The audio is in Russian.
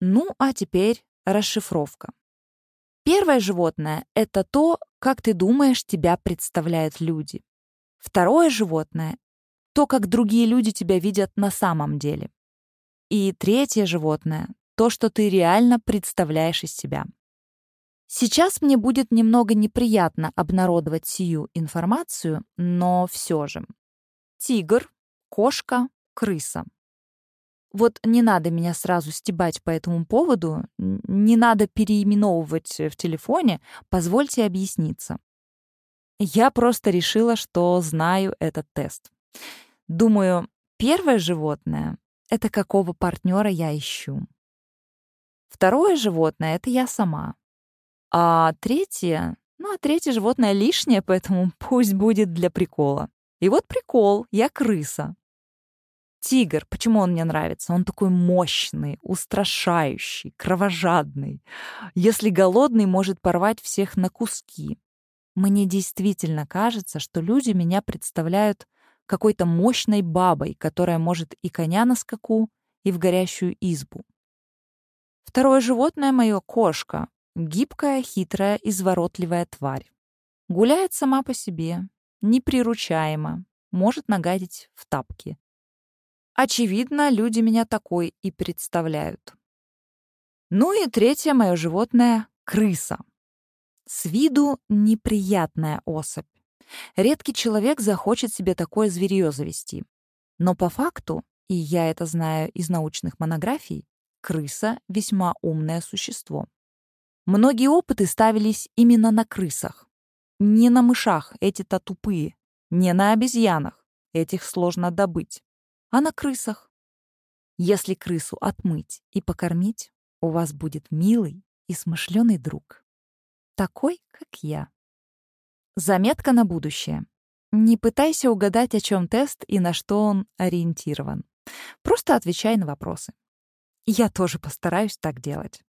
Ну, а теперь расшифровка. Первое животное — это то, как ты думаешь, тебя представляют люди. Второе животное — то, как другие люди тебя видят на самом деле. И третье животное — то, что ты реально представляешь из себя. Сейчас мне будет немного неприятно обнародовать сию информацию, но все же. Тигр, кошка, крыса. Вот не надо меня сразу стебать по этому поводу, не надо переименовывать в телефоне, позвольте объясниться. Я просто решила, что знаю этот тест. Думаю, первое животное — это какого партнера я ищу. Второе животное — это я сама. А третье... Ну, а третье животное лишнее, поэтому пусть будет для прикола. И вот прикол, я крыса. Тигр, почему он мне нравится? Он такой мощный, устрашающий, кровожадный. Если голодный, может порвать всех на куски. Мне действительно кажется, что люди меня представляют какой-то мощной бабой, которая может и коня на скаку, и в горящую избу. Второе животное мое — кошка. Гибкая, хитрая, изворотливая тварь. Гуляет сама по себе, неприручаема, может нагадить в тапки. Очевидно, люди меня такой и представляют. Ну и третье мое животное — крыса. С виду неприятная особь. Редкий человек захочет себе такое зверье завести. Но по факту, и я это знаю из научных монографий, крыса — весьма умное существо. Многие опыты ставились именно на крысах. Не на мышах, эти-то тупые. Не на обезьянах, этих сложно добыть. А на крысах. Если крысу отмыть и покормить, у вас будет милый и смышленый друг. Такой, как я. Заметка на будущее. Не пытайся угадать, о чем тест и на что он ориентирован. Просто отвечай на вопросы. Я тоже постараюсь так делать.